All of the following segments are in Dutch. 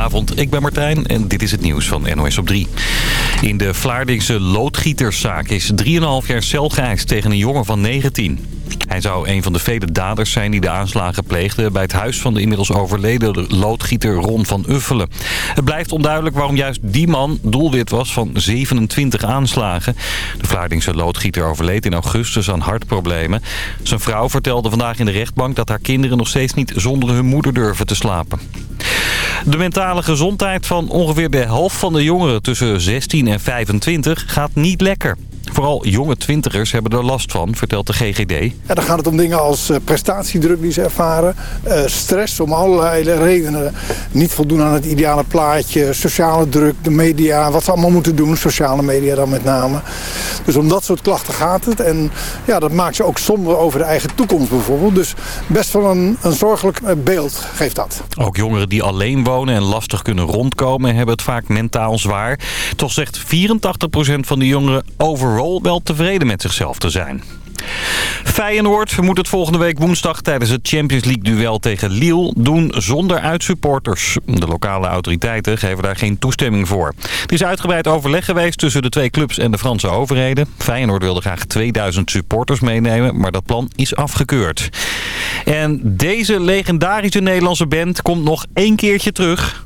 Goedenavond, ik ben Martijn en dit is het nieuws van NOS op 3. In de Vlaardingse loodgieterszaak is 3,5 jaar cel geëist tegen een jongen van 19. Hij zou een van de vele daders zijn die de aanslagen pleegden... bij het huis van de inmiddels overleden loodgieter Ron van Uffelen. Het blijft onduidelijk waarom juist die man doelwit was van 27 aanslagen. De Vlaardingse loodgieter overleed in augustus aan hartproblemen. Zijn vrouw vertelde vandaag in de rechtbank dat haar kinderen nog steeds niet zonder hun moeder durven te slapen. De mentale gezondheid van ongeveer de helft van de jongeren tussen 16 en 25 gaat niet lekker. Vooral jonge twintigers hebben er last van, vertelt de GGD. Ja, dan gaat het om dingen als eh, prestatiedruk die ze ervaren. Uh, stress om allerlei redenen. Niet voldoen aan het ideale plaatje. Sociale druk, de media. Wat ze allemaal moeten doen. Sociale media dan met name. Dus om dat soort klachten gaat het. En ja, dat maakt ze ook somber over de eigen toekomst bijvoorbeeld. Dus best wel een, een zorgelijk eh, beeld geeft dat. Ook jongeren die alleen wonen en lastig kunnen rondkomen... hebben het vaak mentaal zwaar. Toch zegt 84% van de jongeren overal wel tevreden met zichzelf te zijn. Feyenoord moet het volgende week woensdag tijdens het Champions League duel tegen Lille doen zonder uitsupporters. De lokale autoriteiten geven daar geen toestemming voor. Het is uitgebreid overleg geweest tussen de twee clubs en de Franse overheden. Feyenoord wilde graag 2000 supporters meenemen, maar dat plan is afgekeurd. En deze legendarische Nederlandse band komt nog één keertje terug.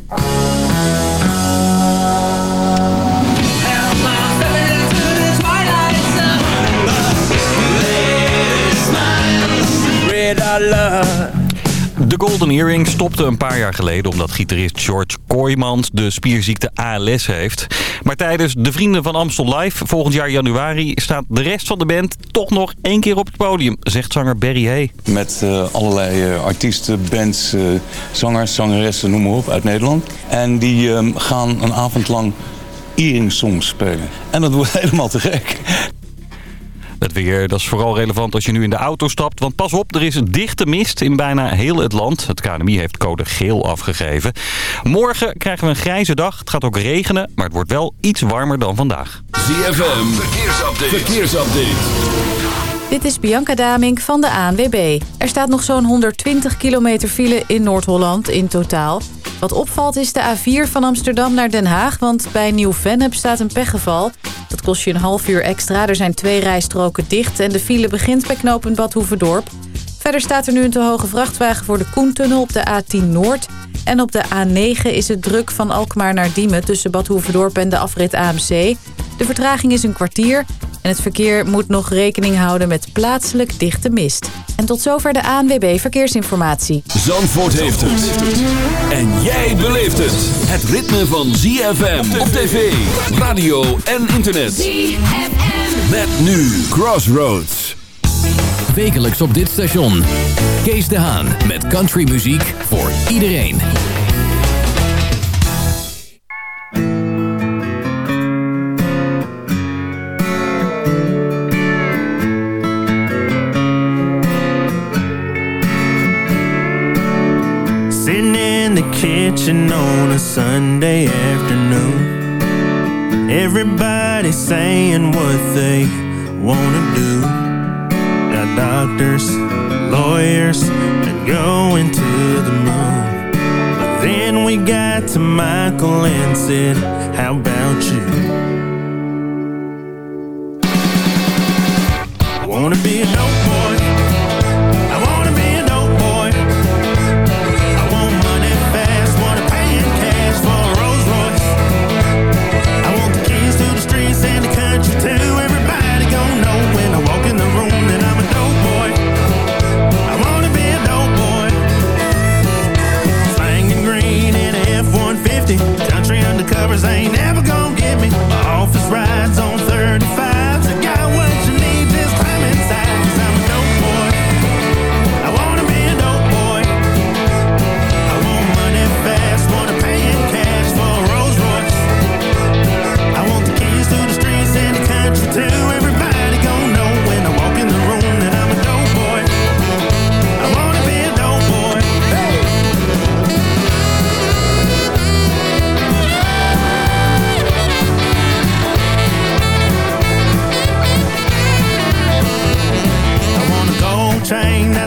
De Golden Earring stopte een paar jaar geleden omdat gitarist George Kooijmans de spierziekte ALS heeft. Maar tijdens de Vrienden van Amstel Live volgend jaar januari staat de rest van de band toch nog één keer op het podium, zegt zanger Barry Hay. Met uh, allerlei uh, artiesten, bands, uh, zangers, zangeressen, noem maar op, uit Nederland. En die gaan een avond lang Earring songs spelen. En dat wordt helemaal te gek. Het weer, dat is vooral relevant als je nu in de auto stapt. Want pas op, er is dichte mist in bijna heel het land. Het KNMI heeft code geel afgegeven. Morgen krijgen we een grijze dag. Het gaat ook regenen, maar het wordt wel iets warmer dan vandaag. ZFM, verkeersupdate. verkeersupdate. Dit is Bianca Damink van de ANWB. Er staat nog zo'n 120 kilometer file in Noord-Holland in totaal. Wat opvalt is de A4 van Amsterdam naar Den Haag... want bij Nieuw-Vennep staat een pechgeval. Dat kost je een half uur extra. Er zijn twee rijstroken dicht en de file begint bij knooppunt Bad Hoeverdorp. Verder staat er nu een te hoge vrachtwagen voor de Koentunnel op de A10 Noord... En op de A9 is het druk van Alkmaar naar Diemen tussen Bad Hoeverdorp en de afrit AMC. De vertraging is een kwartier en het verkeer moet nog rekening houden met plaatselijk dichte mist. En tot zover de ANWB Verkeersinformatie. Zandvoort heeft het. En jij beleeft het. Het ritme van ZFM op tv, radio en internet. ZFM. Met nu Crossroads. Wekelijks op dit station. Kees de Haan met countrymuziek voor iedereen. Sitting in the kitchen on a Sunday afternoon Everybody saying what they wanna do doctors, lawyers, and going to the moon But then we got to Michael and said, how about you? I wanna be a dope boy lovers ain't ever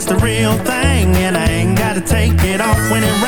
the real thing And I ain't gotta take it off when it rains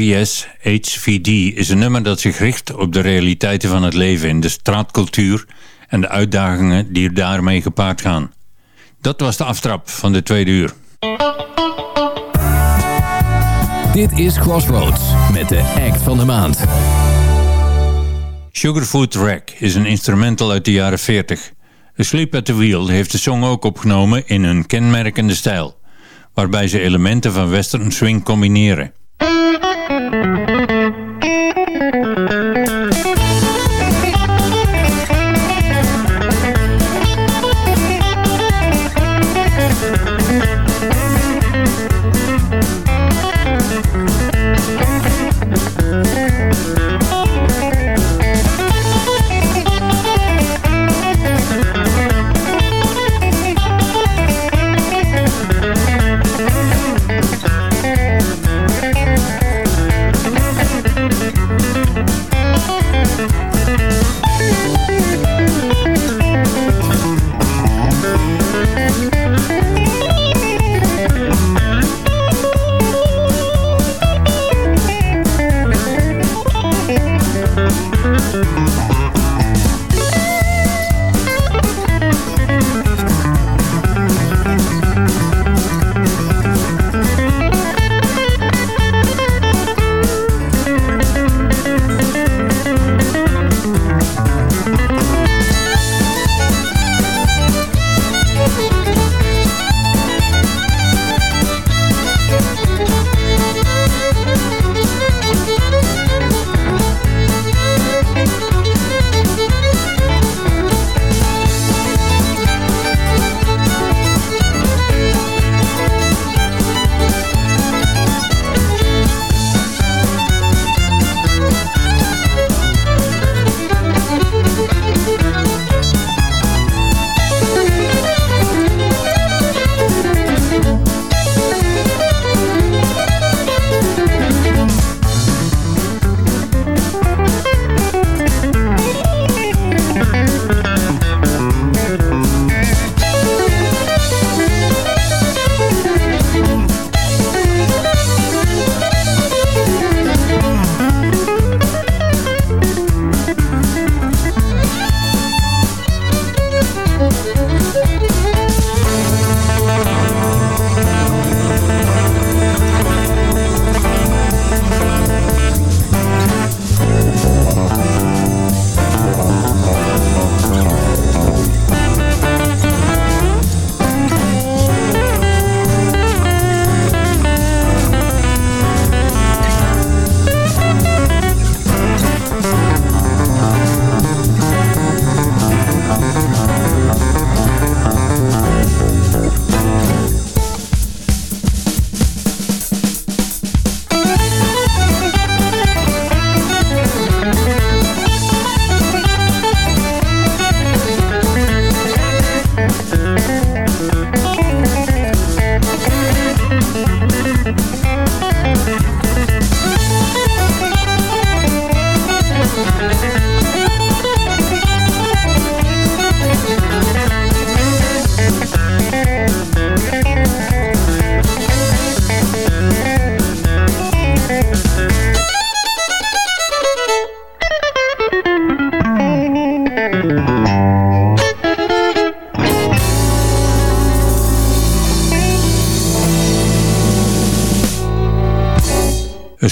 RVS HVD is een nummer dat zich richt op de realiteiten van het leven in de straatcultuur en de uitdagingen die daarmee gepaard gaan. Dat was de aftrap van de tweede uur. Dit is Crossroads met de act van de maand. Sugarfoot Rack is een instrumental uit de jaren 40. Sleep at the Wheel heeft de song ook opgenomen in hun kenmerkende stijl, waarbij ze elementen van western swing combineren. Thank you.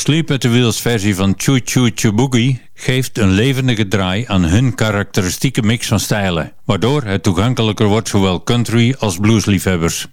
Sleep at the Wheels versie van Choo Choo Choo geeft een levendige draai aan hun karakteristieke mix van stijlen, waardoor het toegankelijker wordt zowel country als bluesliefhebbers.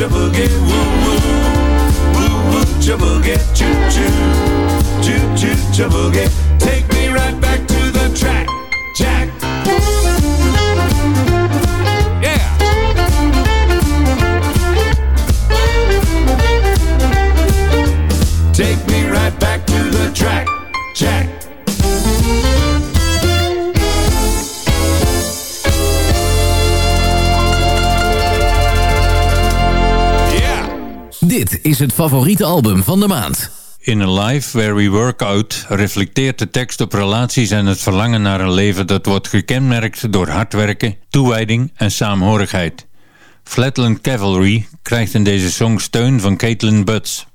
cha boogie, woo woo, woo woo, cha boogie, choo choo, choo choo, cha boogie. het favoriete album van de maand. In a Life Where We Work Out reflecteert de tekst op relaties en het verlangen naar een leven dat wordt gekenmerkt door hard werken, toewijding en saamhorigheid. Flatland Cavalry krijgt in deze song steun van Caitlin Butts.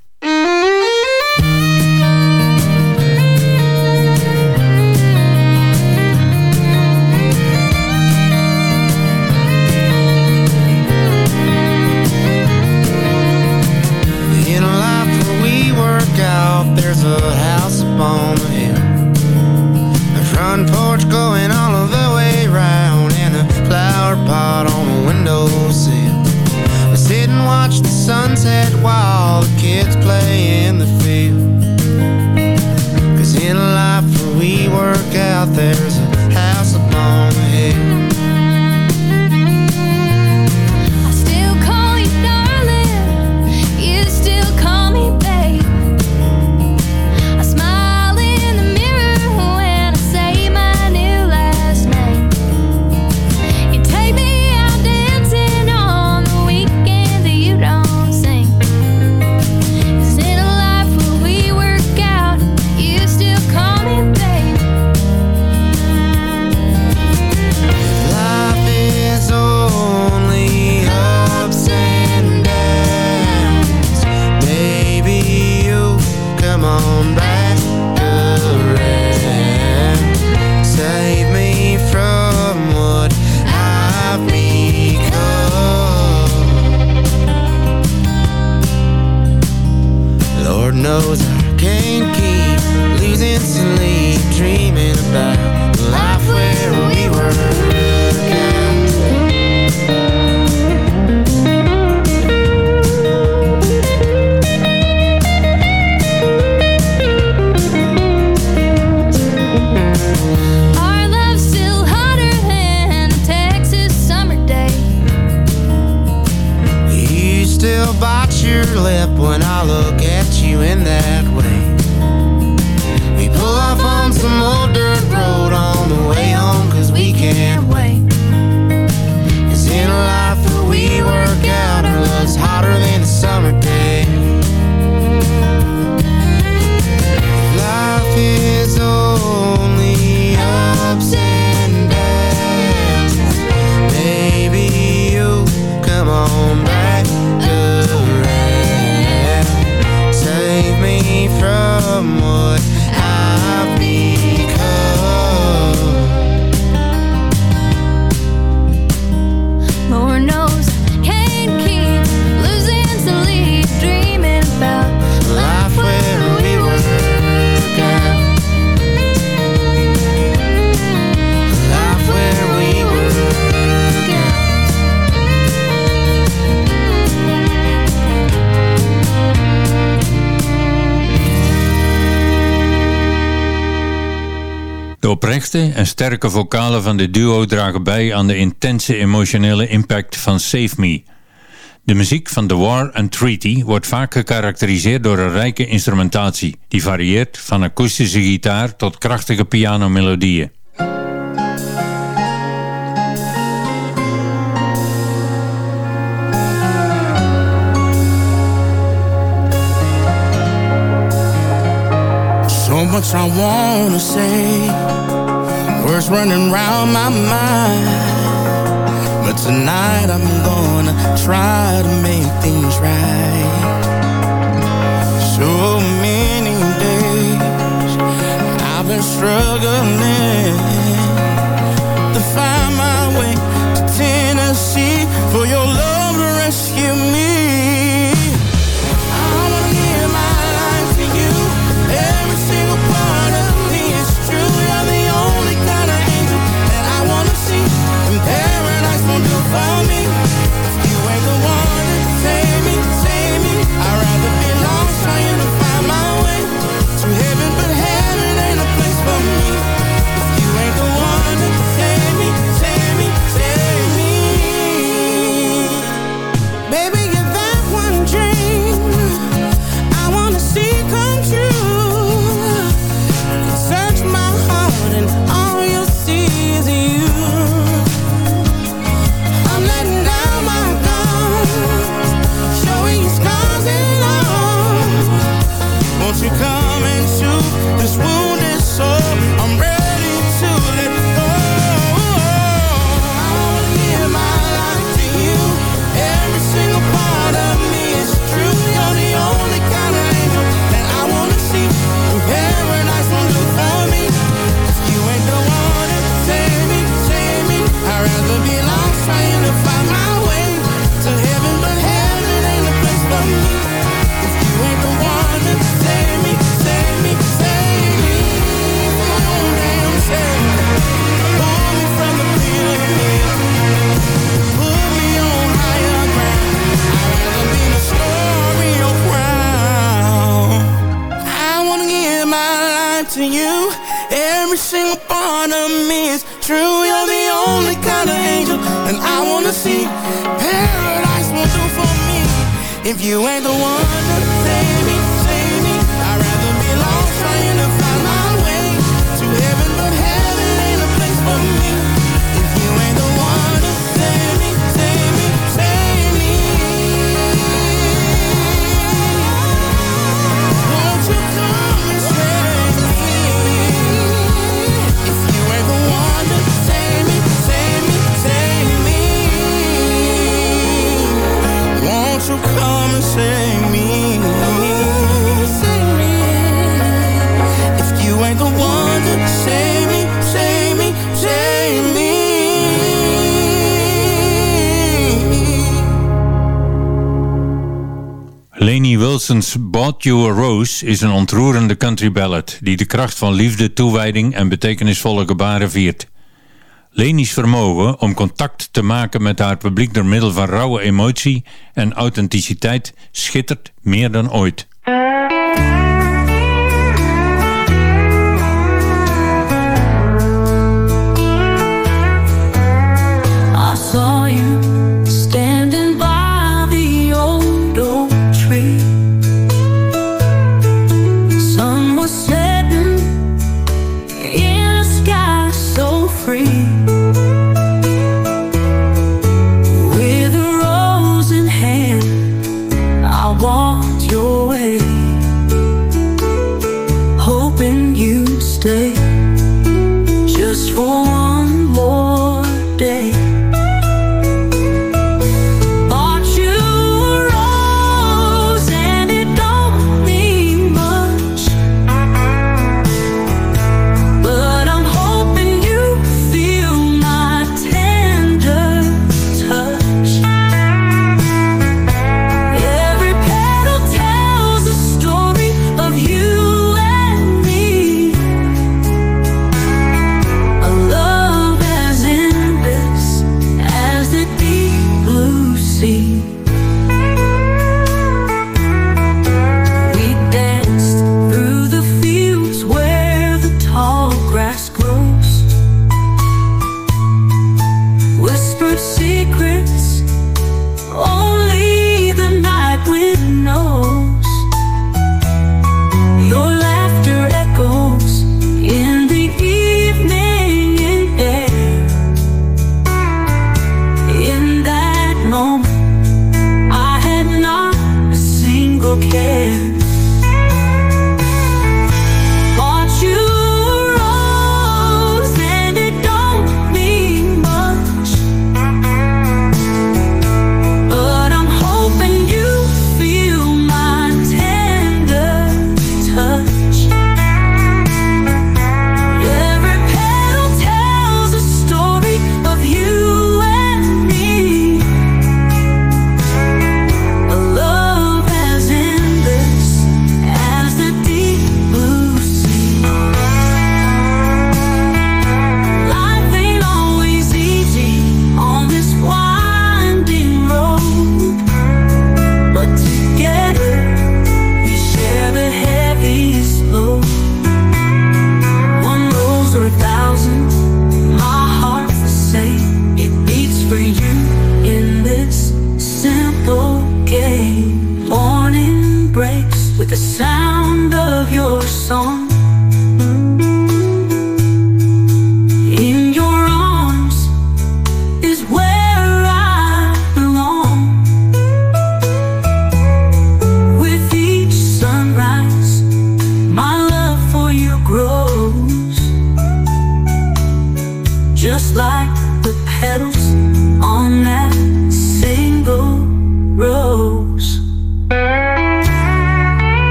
De oprechte en sterke vocalen van de duo dragen bij aan de intense emotionele impact van Save Me. De muziek van The War and Treaty wordt vaak gekarakteriseerd door een rijke instrumentatie, die varieert van akoestische gitaar tot krachtige pianomelodieën. much I wanna say. Words running round my mind. But tonight I'm gonna try to make things right. So many days I've been struggling. You Rose is een ontroerende country ballad die de kracht van liefde, toewijding en betekenisvolle gebaren viert. Lenies vermogen om contact te maken met haar publiek door middel van rauwe emotie en authenticiteit schittert meer dan ooit.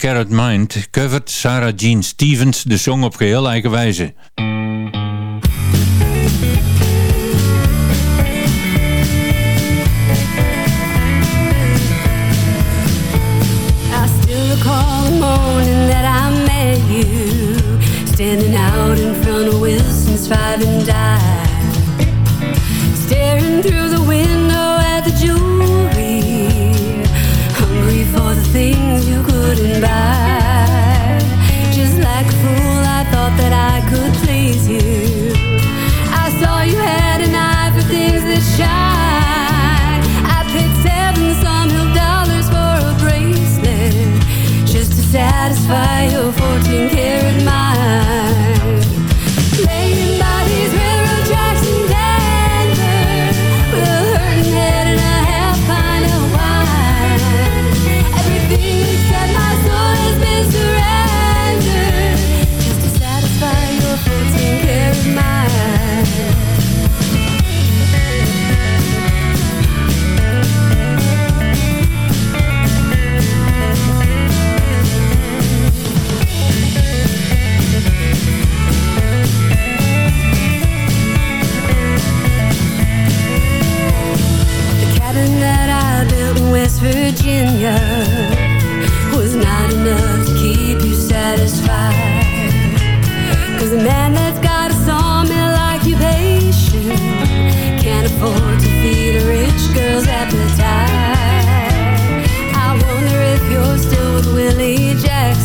14 Karat Mind covert Sarah Jean Stevens de song op geheel eigen wijze. Standing out in front of Wilson's Five and Dime Staring through the window at the jewelry couldn't buy Just like a fool I thought that I could please you. I saw you had an eye for things that shine. I paid seven some dollars for a bracelet Just to satisfy your 14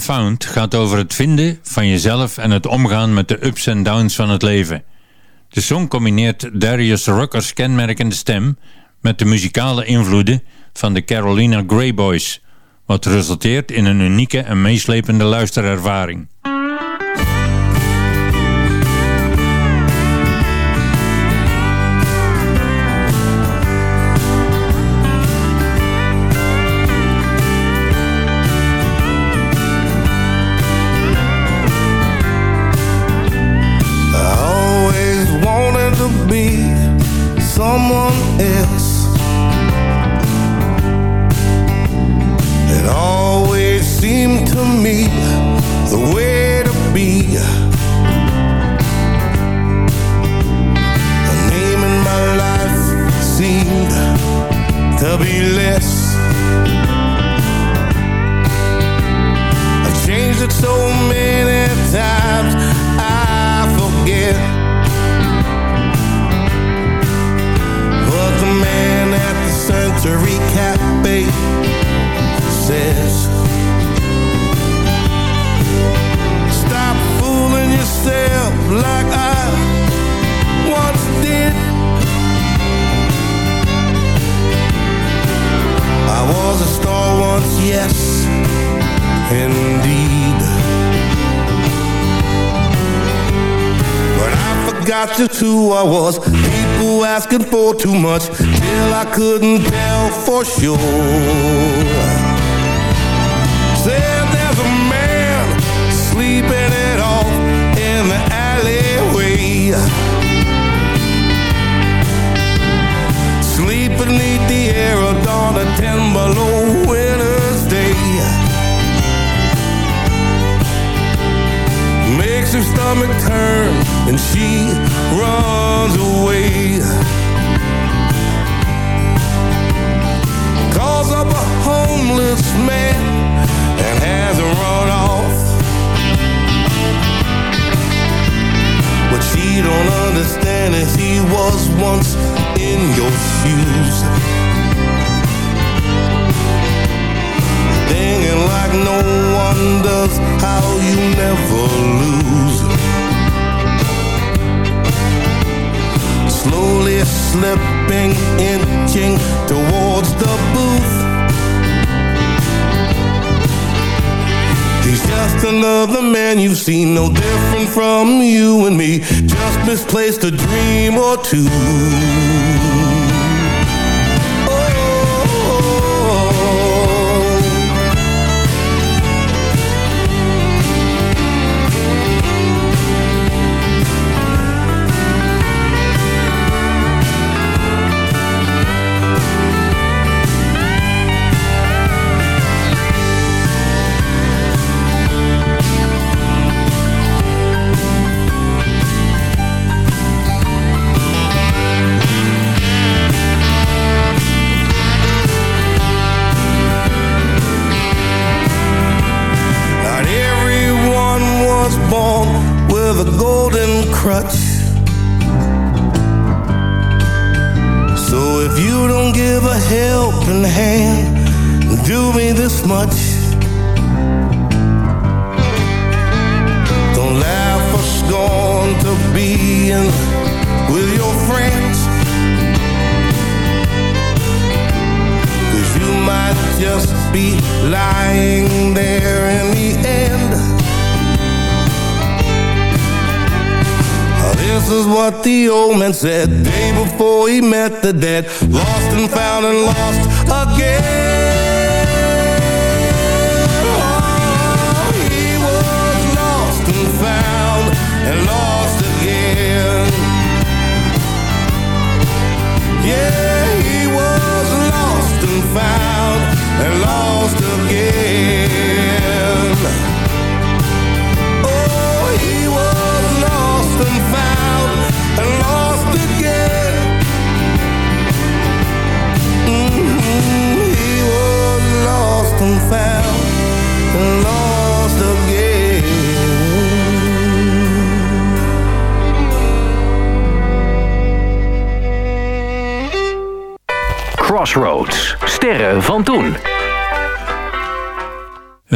Found gaat over het vinden van jezelf en het omgaan met de ups en downs van het leven. De song combineert Darius Rucker's kenmerkende stem met de muzikale invloeden van de Carolina Grey Boys, wat resulteert in een unieke en meeslepende luisterervaring. Forgot just who I was. People asking for too much. Till I couldn't tell for sure. Said there's a man sleeping it off in the alleyway. Sleep beneath the air of dawn at ten below stomach turn and she runs away. Calls up a homeless man and has him run off. What she don't understand is he was once in your shoes. Singing like no one does how you never lose. Slowly slipping, inching towards the booth. He's just another man you've seen, no different from you and me. Just misplaced a dream or two. the dead, Lost and found and lost.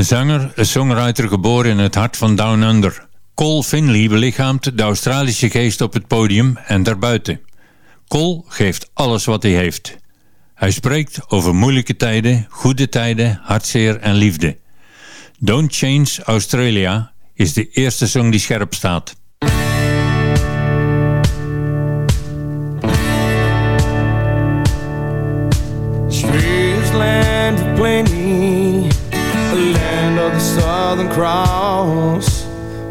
Een zanger, een songwriter geboren in het hart van Down Under. Cole Finley belichaamt de Australische geest op het podium en daarbuiten. Cole geeft alles wat hij heeft. Hij spreekt over moeilijke tijden, goede tijden, hartzeer en liefde. Don't Change Australia is de eerste song die scherp staat. Southern Cross,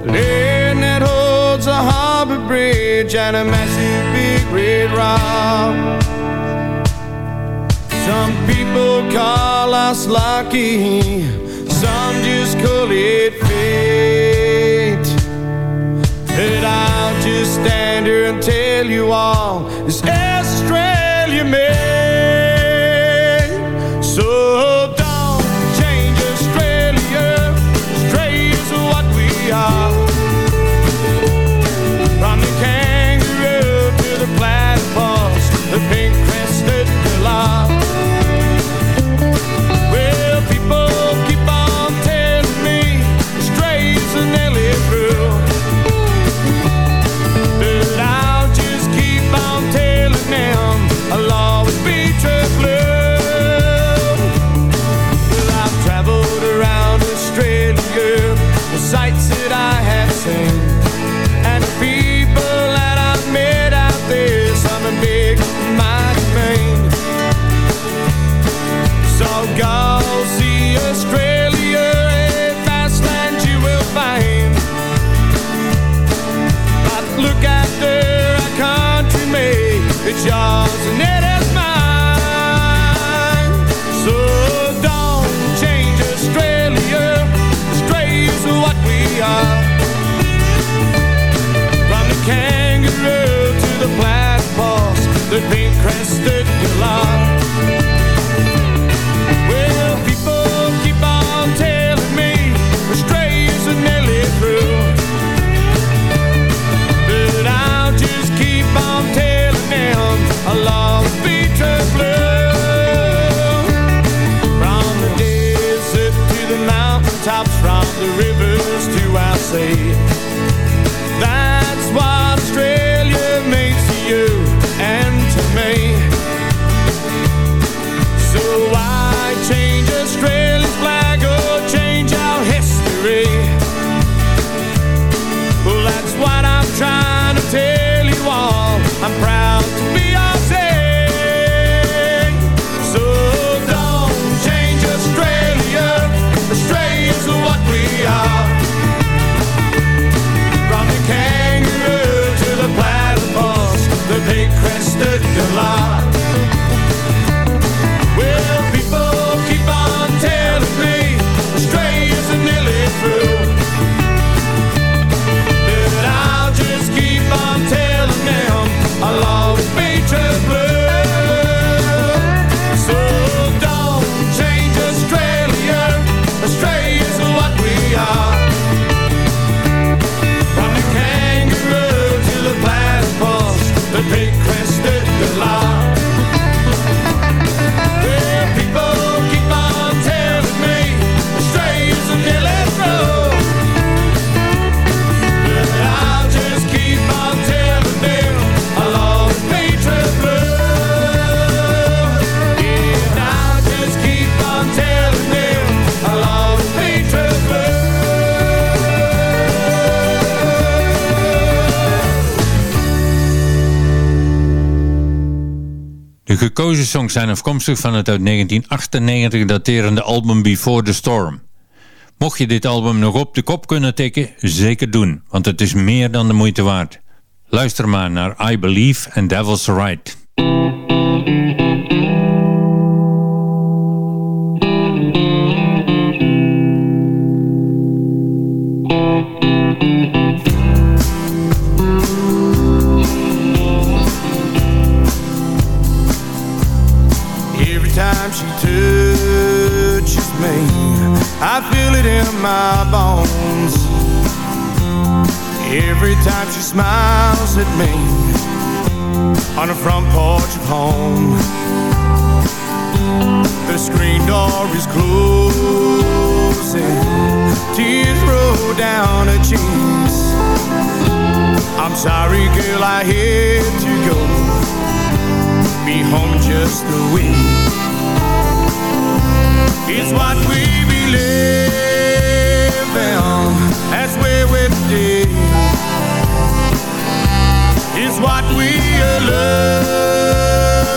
land that holds a harbor bridge and a massive big red rock. Some people call us lucky, some just call it fate. But I'll just stand here and tell you all is Australia made. crested pillar. Well, people keep on telling me we're strays are nearly through. But I'll just keep on telling them I love Peter Blue. From the desert to the mountaintops, from the rivers to our gekozen songs zijn afkomstig van het uit 1998 daterende album Before the Storm. Mocht je dit album nog op de kop kunnen tikken, zeker doen, want het is meer dan de moeite waard. Luister maar naar I Believe and Devil's Right. I feel it in my bones. Every time she smiles at me on the front porch of home. The screen door is closing, tears roll down her cheeks. I'm sorry, girl, I had to go be home just a week. It's what we in, that's we're today. It's what we are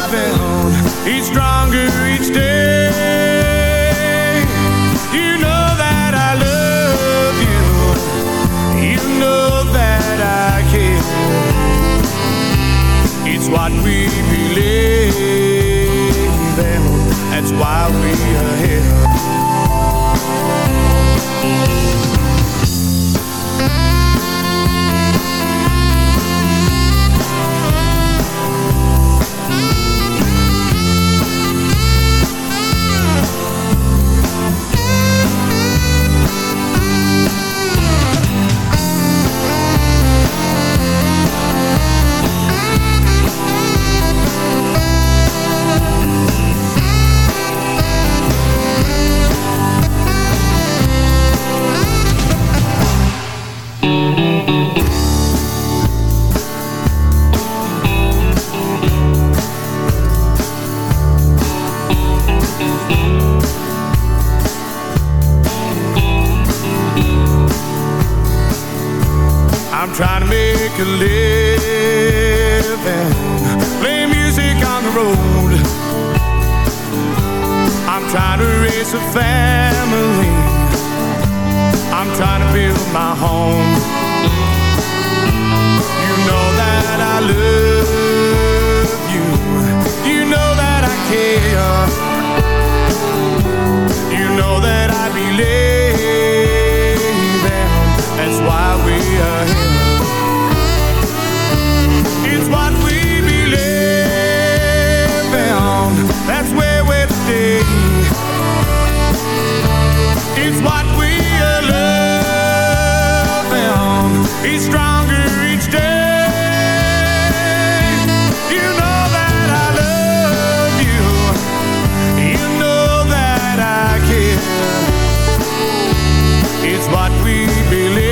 loving, stronger each day. You know that I love you, you know that I care. It's what we believe believe.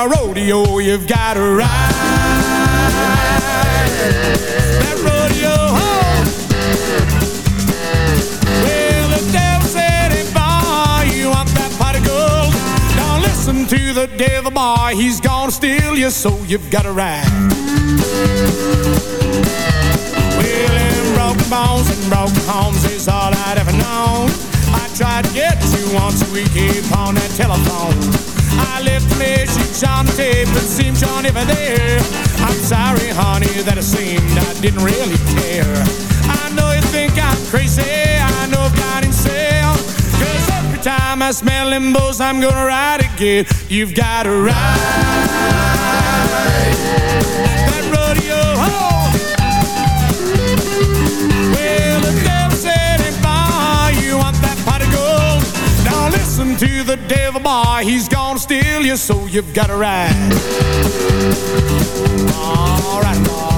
my rodeo, you've got to ride that rodeo home. Well, if Dale's sitting by you want that party gold, now listen to the devil boy, he's gonna steal you, so you've got to ride. Well, and broken bones and broken homes is all I'd ever known. I tried to get you once a week, keep on that telephone. Left me, she's on tape, but seems you're never there. I'm sorry, honey, that it seemed I didn't really care. I know you think I'm crazy, I know I've got insane. Cause every time I smell them I'm gonna ride again. You've gotta ride. listen to the devil boy. He's gonna steal you, so you've gotta ride. All right, boy.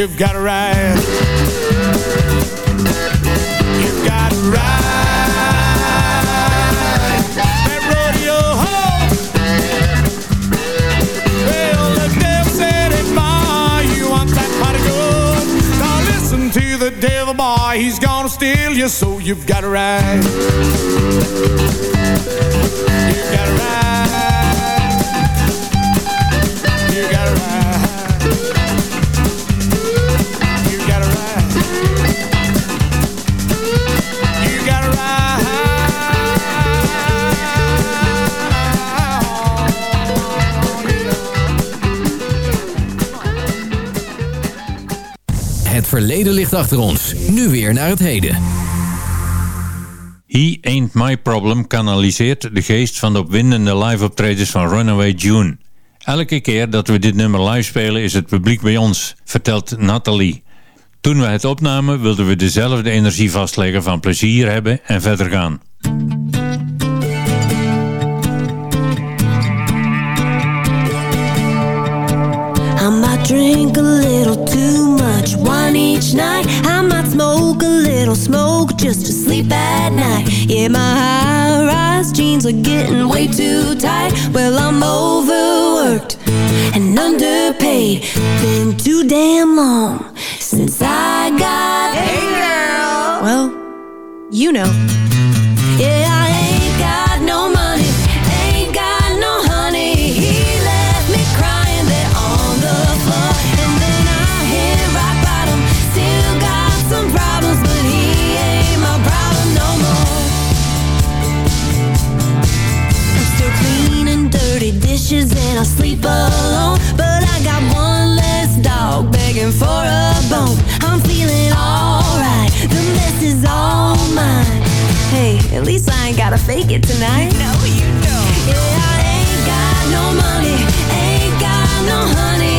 you've got. verleden ligt achter ons. Nu weer naar het heden. He Ain't My Problem kanaliseert de geest van de opwindende live optredens van Runaway June. Elke keer dat we dit nummer live spelen is het publiek bij ons, vertelt Nathalie. Toen we het opnamen wilden we dezelfde energie vastleggen van plezier hebben en verder gaan. Drink a little too much wine each night. I might smoke a little smoke just to sleep at night. Yeah, my high rise jeans are getting way too tight. Well, I'm overworked and underpaid. Been too damn long since I got. Hey, girl. Well, you know. Yeah, I dishes and I sleep alone, but I got one less dog begging for a bone. I'm feeling alright, the mess is all mine. Hey, at least I ain't gotta fake it tonight. No, you don't. Yeah, I ain't got no money, ain't got no honey.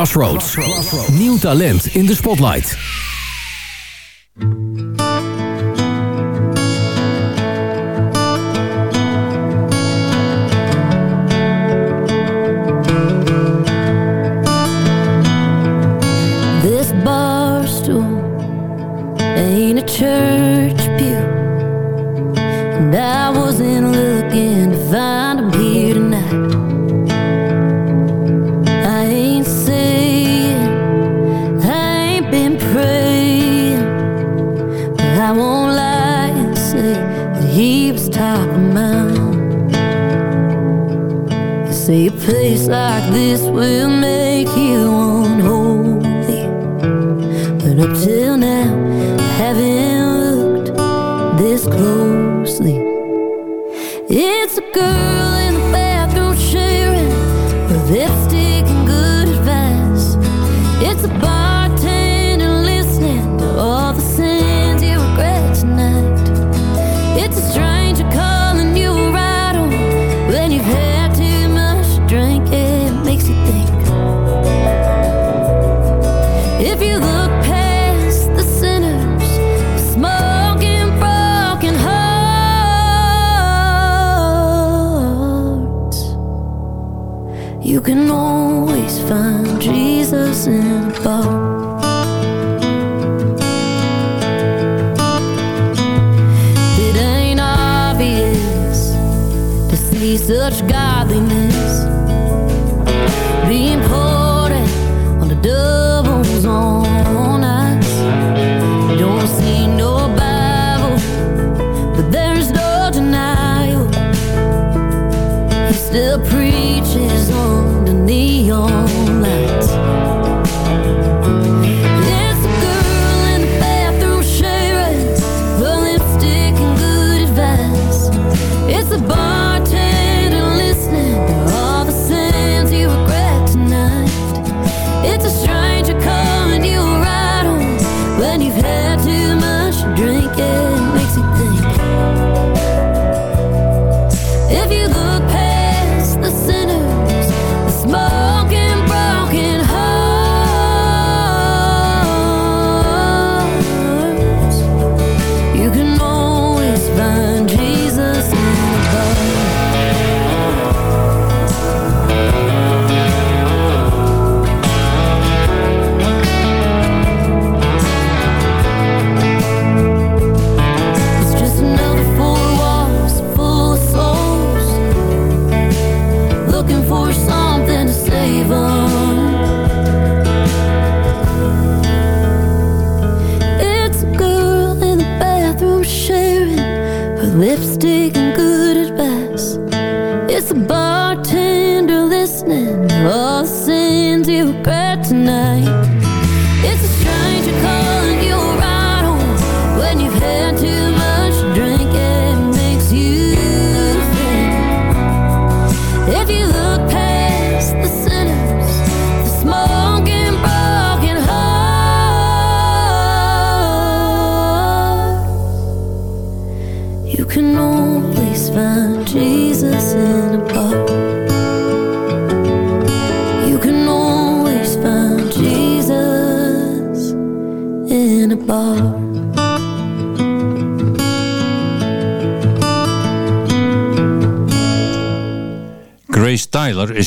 Crossroads. Nieuw talent in de spotlight.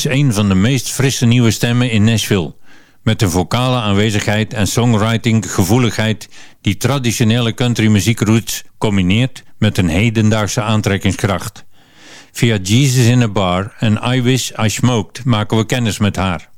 een van de meest frisse nieuwe stemmen in Nashville. Met een vocale aanwezigheid en songwriting gevoeligheid die traditionele country muziekroots combineert met een hedendaagse aantrekkingskracht. Via Jesus in a Bar en I Wish I Smoked maken we kennis met haar.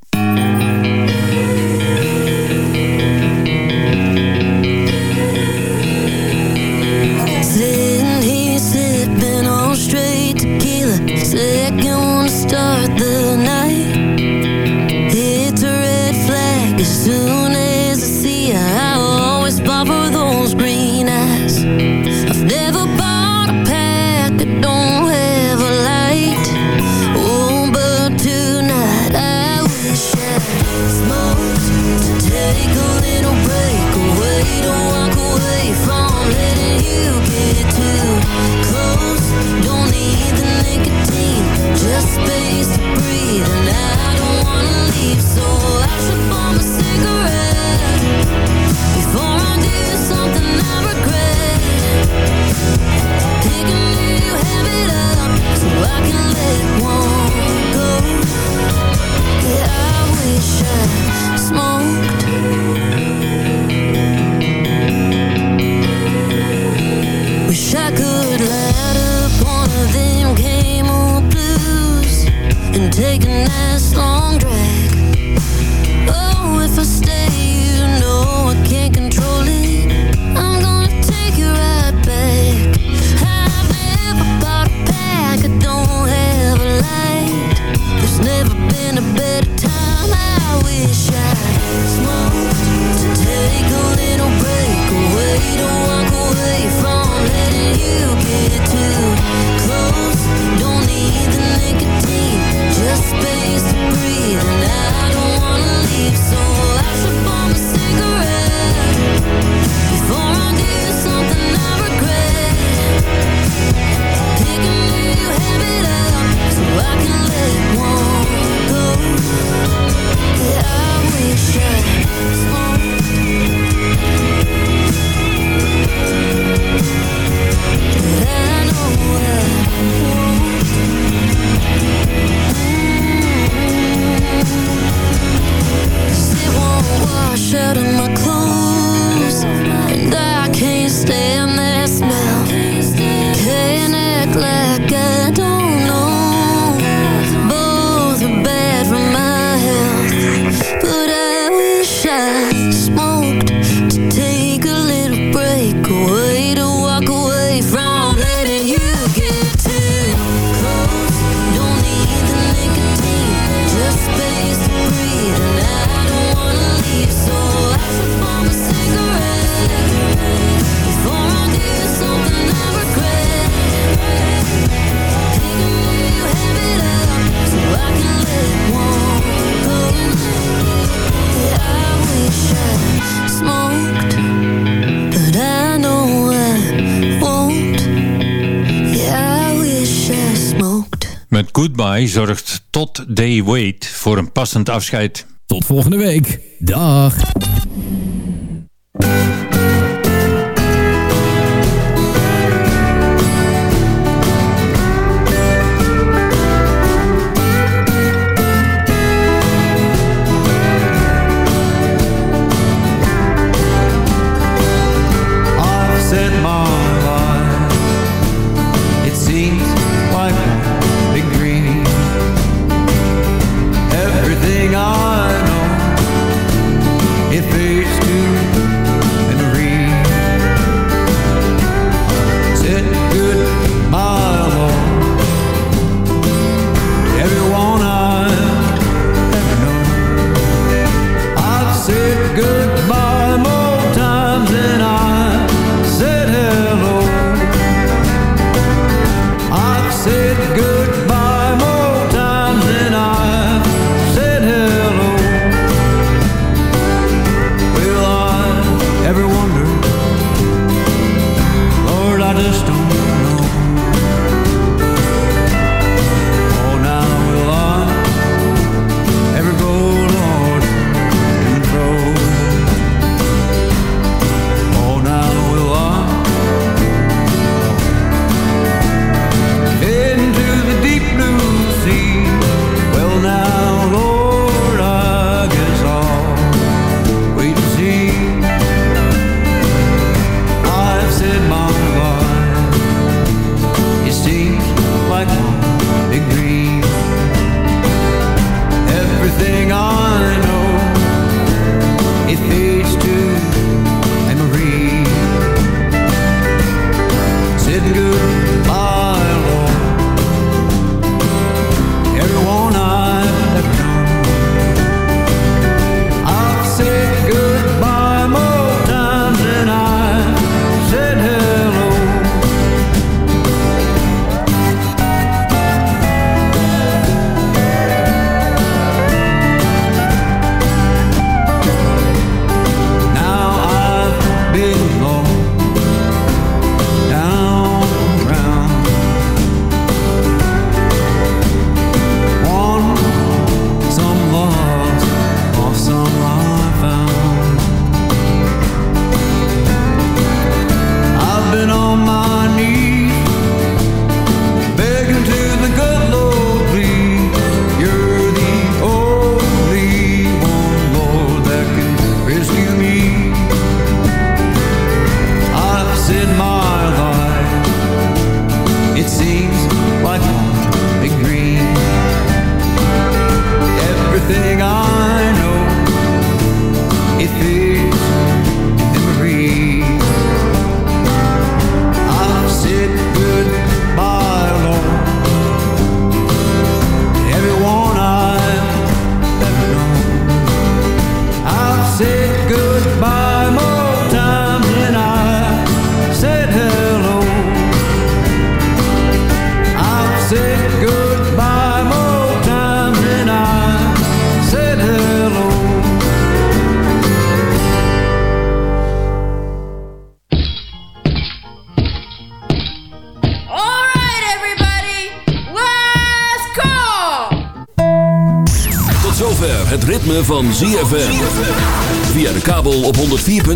I could light up one of them game old blues and take a nice long drag. Oh, if I stay, you know I can't control it. I'm gonna take you right back. I've never bought a pack, I don't have a light. There's never been a better time. I wish I smoked to take a little break away. Zorgt tot they wait voor een passend afscheid. Tot volgende week. Dag.